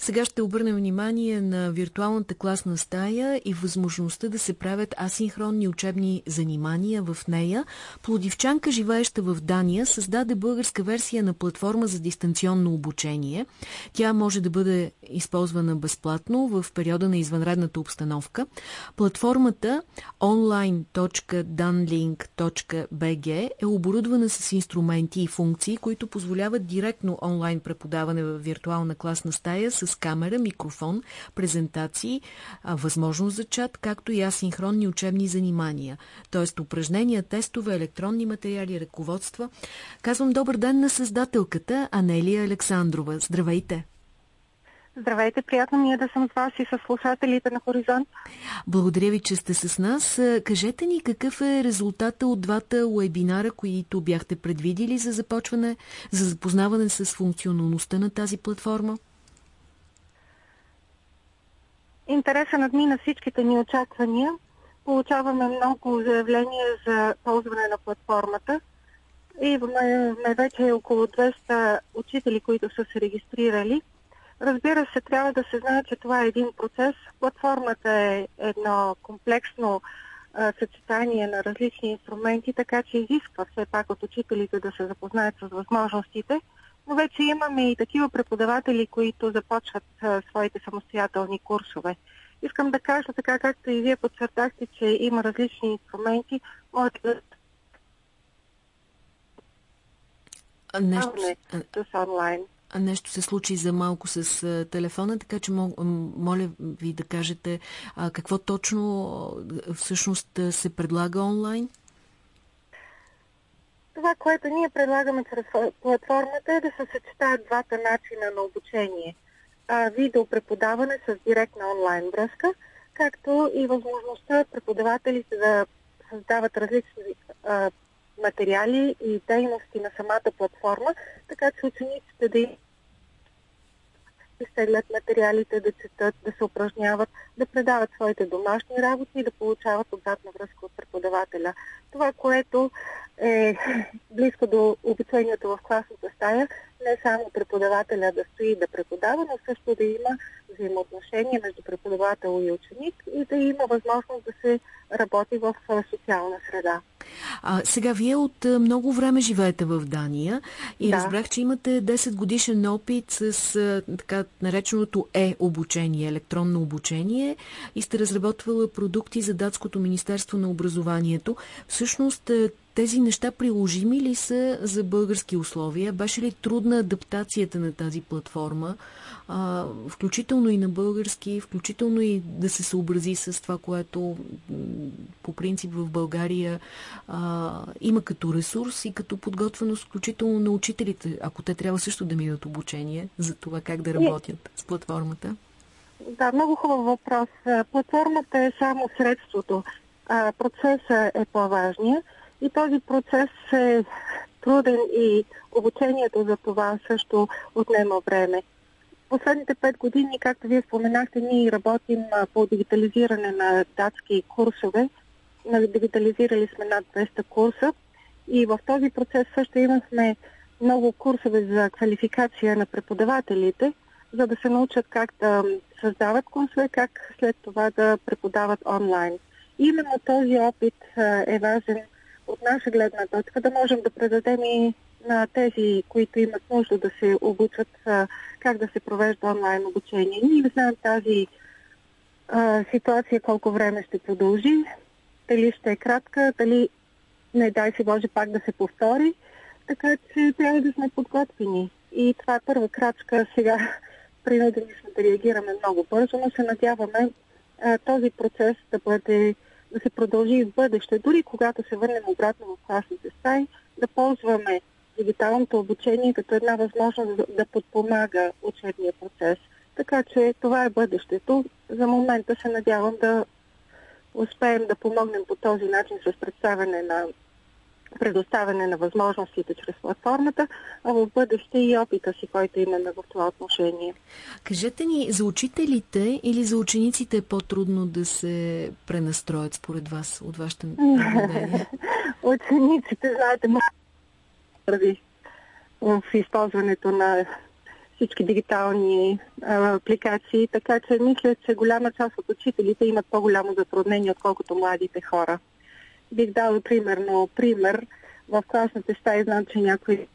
Сега ще обърнем внимание на виртуалната класна стая и възможността да се правят асинхронни учебни занимания в нея. Плодивчанка, живееща в Дания, създаде българска версия на платформа за дистанционно обучение. Тя може да бъде използвана безплатно в периода на извънредната обстановка. Платформата online.danlink.bg е оборудвана с инструменти и функции, които позволяват директно онлайн преподаване в виртуална класна стая с камера, микрофон, презентации, възможност за чат, както и асинхронни учебни занимания, т.е. упражнения, тестове, електронни материали, ръководства. Казвам добър ден на създателката Анелия Александрова. Здравейте! Здравейте, приятно ми е да съм с вас и с слушателите на Хоризонт. Благодаря ви, че сте с нас. Кажете ни какъв е резултата от двата уебинара, които бяхте предвидили за започване, за запознаване с функционалността на тази платформа? Интереса надмина всичките ни очаквания. Получаваме много заявления за ползване на платформата. И имаме вече около 200 учители, които са се регистрирали – Разбира се, трябва да се знае, че това е един процес. Платформата е едно комплексно а, съчетание на различни инструменти, така че изисква все пак от учителите да се запознаят с възможностите. Но вече имаме и такива преподаватели, които започват а, своите самостоятелни курсове. Искам да кажа, така както и вие подчертахте, че има различни инструменти, може да Нещо... с онлайн нещо се случи за малко с а, телефона, така че моля ви да кажете а, какво точно всъщност се предлага онлайн? Това, което ние предлагаме чрез платформата е да се съчетаят двата начина на обучение. А, видеопреподаване с директна онлайн връзка, както и възможността преподавателите да създават различни а, материали и дейности на самата платформа, така че учениците да изтеглят материалите, да четат, да се упражняват, да предават своите домашни работи и да получават обратна връзка от преподавателя. Това, което е близко до обучението в класната стая, не само преподавателя да стои да преподава, но също да има взаимоотношения между преподавател и ученик и да има възможност да се работи в социална среда. А, сега, вие от много време живеете в Дания и да. разбрах, че имате 10 годишен опит с така нареченото е-обучение, електронно обучение и сте разработвала продукти за Датското Министерство на образованието. Всъщност, тези неща приложими ли са за български условия? Беше ли трудна адаптацията на тази платформа, а, включително и на български, включително и да се съобрази с това, което по принцип в България а, има като ресурс и като подготвеност, включително на учителите, ако те трябва също да минат обучение за това как да работят с платформата? Да, много хубав въпрос. Платформата е само средството. А, процесът е по-важният. И този процес е труден и обучението за това също отнема време. Последните пет години, както вие споменахте, ние работим по дигитализиране на датски курсове. Дигитализирали сме над 200 курса и в този процес също имахме много курсове за квалификация на преподавателите, за да се научат как да създават курсове, как след това да преподават онлайн. Именно този опит е важен от наша гледна точка да можем да предадем и на тези, които имат нужда да се обучат как да се провежда онлайн обучение. Ние знаем тази ситуация колко време ще продължи, дали ще е кратка, дали не дай си Боже пак да се повтори, така че трябва да сме подготвени. И това е първа крачка. Сега принудени сме да реагираме много бързо, но се надяваме а, този процес да бъде да се продължи и в бъдеще, дори когато се върнем обратно в класните стаи, да ползваме дигиталното обучение като една възможност да подпомага учебния процес. Така че това е бъдещето. За момента се надявам да успеем да помогнем по този начин с представяне на предоставяне на възможностите чрез платформата, а в бъдеще и опита си, който имаме в това отношение. Кажете ни, за учителите или за учениците е по-трудно да се пренастроят според вас, от вашето наблюдение? Учениците, знаете, в използването на всички дигитални апликации, така че мисля, че голяма част от учителите имат по-голямо затруднение, отколкото младите хора. Бих дала примерно пример. В класната стая знам, че някои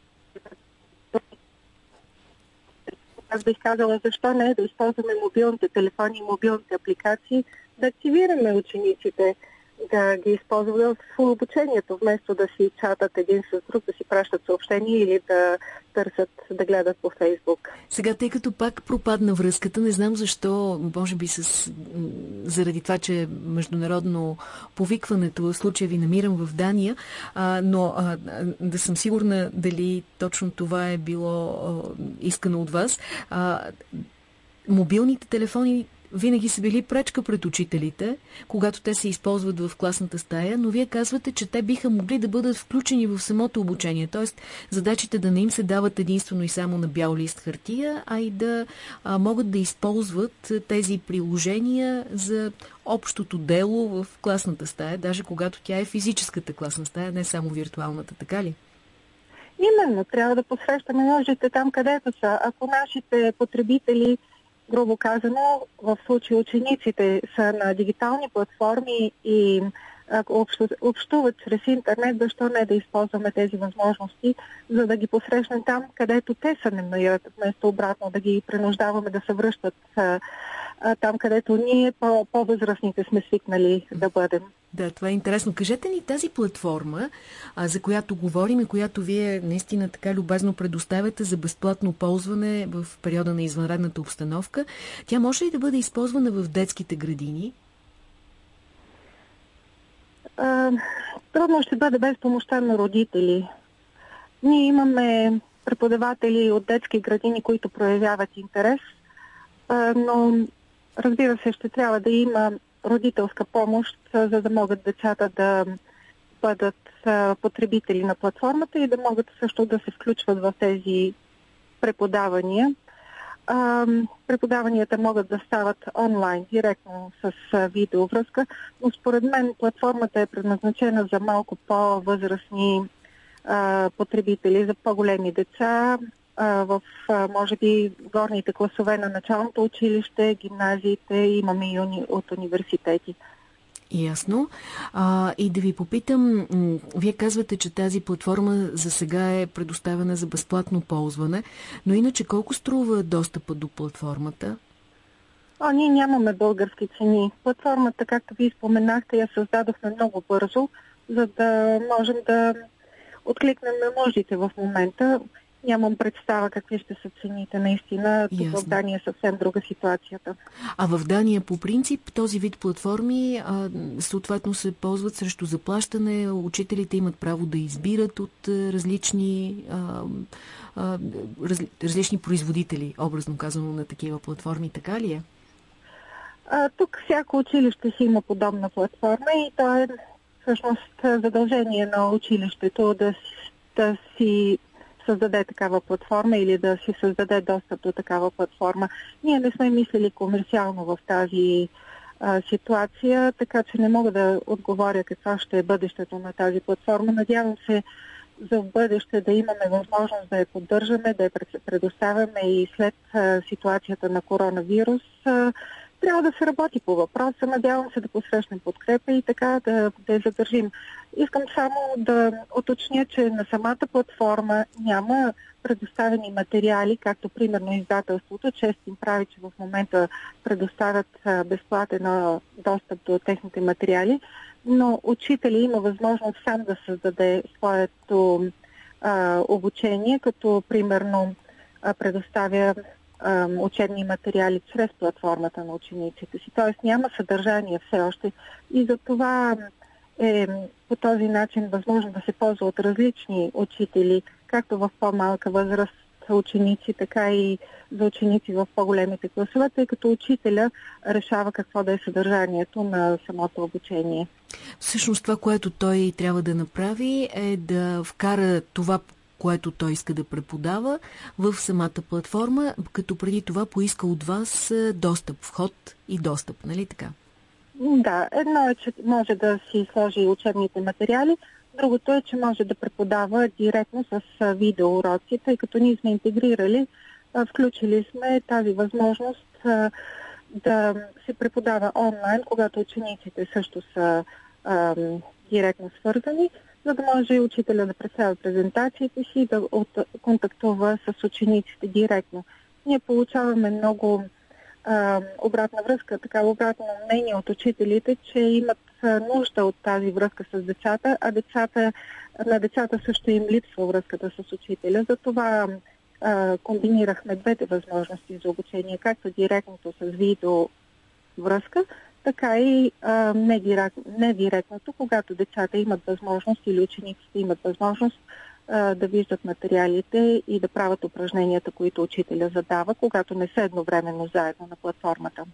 аз бих казала, защо не да използваме мобилните телефони и мобилните апликации, да активираме учениците да ги използват в обучението, вместо да си чатат един с друг, да си пращат съобщения или да търсят, да гледат по Фейсбук. Сега, тъй като пак пропадна връзката, не знам защо, може би с, заради това, че международно повикването, в случая ви намирам в Дания, а, но а, да съм сигурна дали точно това е било а, искано от вас. А, мобилните телефони винаги са били пречка пред учителите, когато те се използват в класната стая, но вие казвате, че те биха могли да бъдат включени в самото обучение, т.е. задачите да не им се дават единствено и само на бял лист хартия, а и да а, могат да използват тези приложения за общото дело в класната стая, даже когато тя е физическата класна стая, не само виртуалната, така ли? Именно, трябва да посрещаме нуждите там, където са. Ако нашите потребители грубо казано, в случай учениците са на дигитални платформи и ако общуват чрез интернет, защо не да използваме тези възможности, за да ги посрещнем там, където те се намират, вместо обратно да ги принуждаваме да се връщат там, където ние по-възрастните сме свикнали да бъдем. Да, това е интересно. Кажете ни тази платформа, а, за която говорим и която вие наистина така любезно предоставяте за безплатно ползване в периода на извънредната обстановка, тя може ли да бъде използвана в детските градини? А, трудно ще бъде без помощта на родители. Ние имаме преподаватели от детски градини, които проявяват интерес, а, но Разбира се, ще трябва да има родителска помощ, за да могат децата да бъдат потребители на платформата и да могат също да се включват в тези преподавания. Преподаванията могат да стават онлайн, директно с видеовръзка, но според мен платформата е предназначена за малко по-възрастни потребители, за по-големи деца, в, може би, горните класове на началното училище, гимназиите, имаме и уни, от университети. Ясно. А, и да ви попитам, вие казвате, че тази платформа за сега е предоставена за безплатно ползване, но иначе колко струва достъпа до платформата? А, ние нямаме български цени. Платформата, както ви споменахте, я създадохме много бързо, за да можем да откликнем на нуждите в момента. Нямам представа какви ще са цените наистина. Тук в Дания е съвсем друга ситуацията. А в Дания по принцип този вид платформи а, съответно се ползват срещу заплащане. Учителите имат право да избират от различни, а, а, раз, различни производители, образно казано, на такива платформи. Така ли е? А, тук всяко училище си има подобна платформа и то е всъщност задължение на училището да, да си създаде такава платформа или да си създаде достъп до такава платформа. Ние не сме мислили комерциално в тази а, ситуация, така че не мога да отговоря какво ще е бъдещето на тази платформа. Надявам се за в бъдеще да имаме възможност да я поддържаме, да я предоставяме и след а, ситуацията на коронавирус. А, трябва да се работи по въпроса. Надявам се да посрещнем подкрепа и така да, да я задържим. Искам само да уточня, че на самата платформа няма предоставени материали, както примерно издателството. Често им прави, че в момента предоставят безплатен достъп до техните материали, но учители има възможност сам да създаде своето а, обучение, като примерно предоставя учебни материали чрез платформата на учениците си. Тоест няма съдържание все още и за това е по този начин възможно да се ползва от различни учители, както в по-малка възраст ученици, така и за ученици в по-големите класове, тъй като учителя решава какво да е съдържанието на самото обучение. Всъщност това, което той трябва да направи е да вкара това което той иска да преподава в самата платформа, като преди това поиска от вас достъп, вход и достъп, нали така? Да, едно е, че може да си сложи учебните материали, другото е, че може да преподава директно с видеоуроци, тъй като ние сме интегрирали включили сме тази възможност да се преподава онлайн, когато учениците също са директно свързани, за да може учителя да представя презентациите си и да от, контактува с учениците директно. Ние получаваме много а, обратна връзка, така обратно мнение от учителите, че имат нужда от тази връзка с децата, а децата, на децата също им липсва връзката с учителя. Затова а, комбинирахме двете възможности за обучение, както директното с видео връзка, така и а, недиректното, когато децата имат възможност или учениците имат възможност а, да виждат материалите и да правят упражненията, които учителя задава, когато не са едновременно заедно на платформата.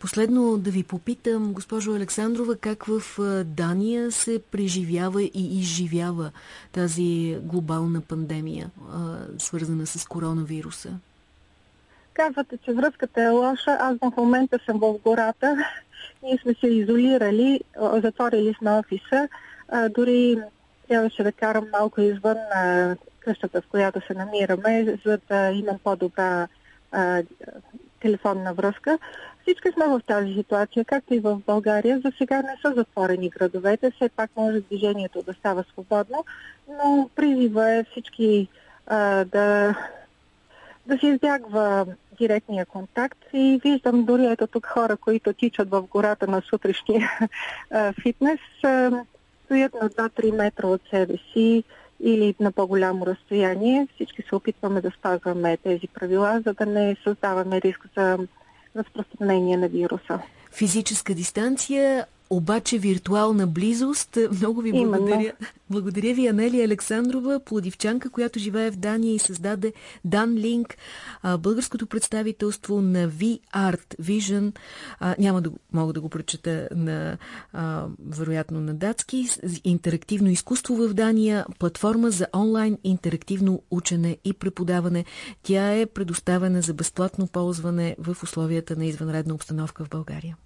Последно да ви попитам, госпожо Александрова, как в Дания се преживява и изживява тази глобална пандемия, а, свързана с коронавируса? Казвате, че връзката е лоша. Аз в момента съм в гората. Ние сме се изолирали, затворили сме офиса. Дори трябваше да карам малко извън къщата, в която се намираме, за да имам по-добра телефонна връзка. Всички сме в тази ситуация, както и в България. За сега не са затворени градовете, все пак може движението да става свободно, но призива е всички а, да, да се избягва директния контакт и виждам дори ето тук хора, които тичат в гората на сутрешния фитнес, стоят на 2-3 метра от себе си или на по-голямо разстояние. Всички се опитваме да спазваме тези правила, за да не създаваме риск за разпространение на вируса. Физическа дистанция, обаче виртуална близост. Много ви. Именно. Благодаря ви, Анелия Александрова, плодивчанка, която живее в Дания и създаде DanLink, българското представителство на V-Art Vision. Няма да мога да го прочета на, вероятно на датски. Интерактивно изкуство в Дания, платформа за онлайн интерактивно учене и преподаване. Тя е предоставена за безплатно ползване в условията на извънредна обстановка в България.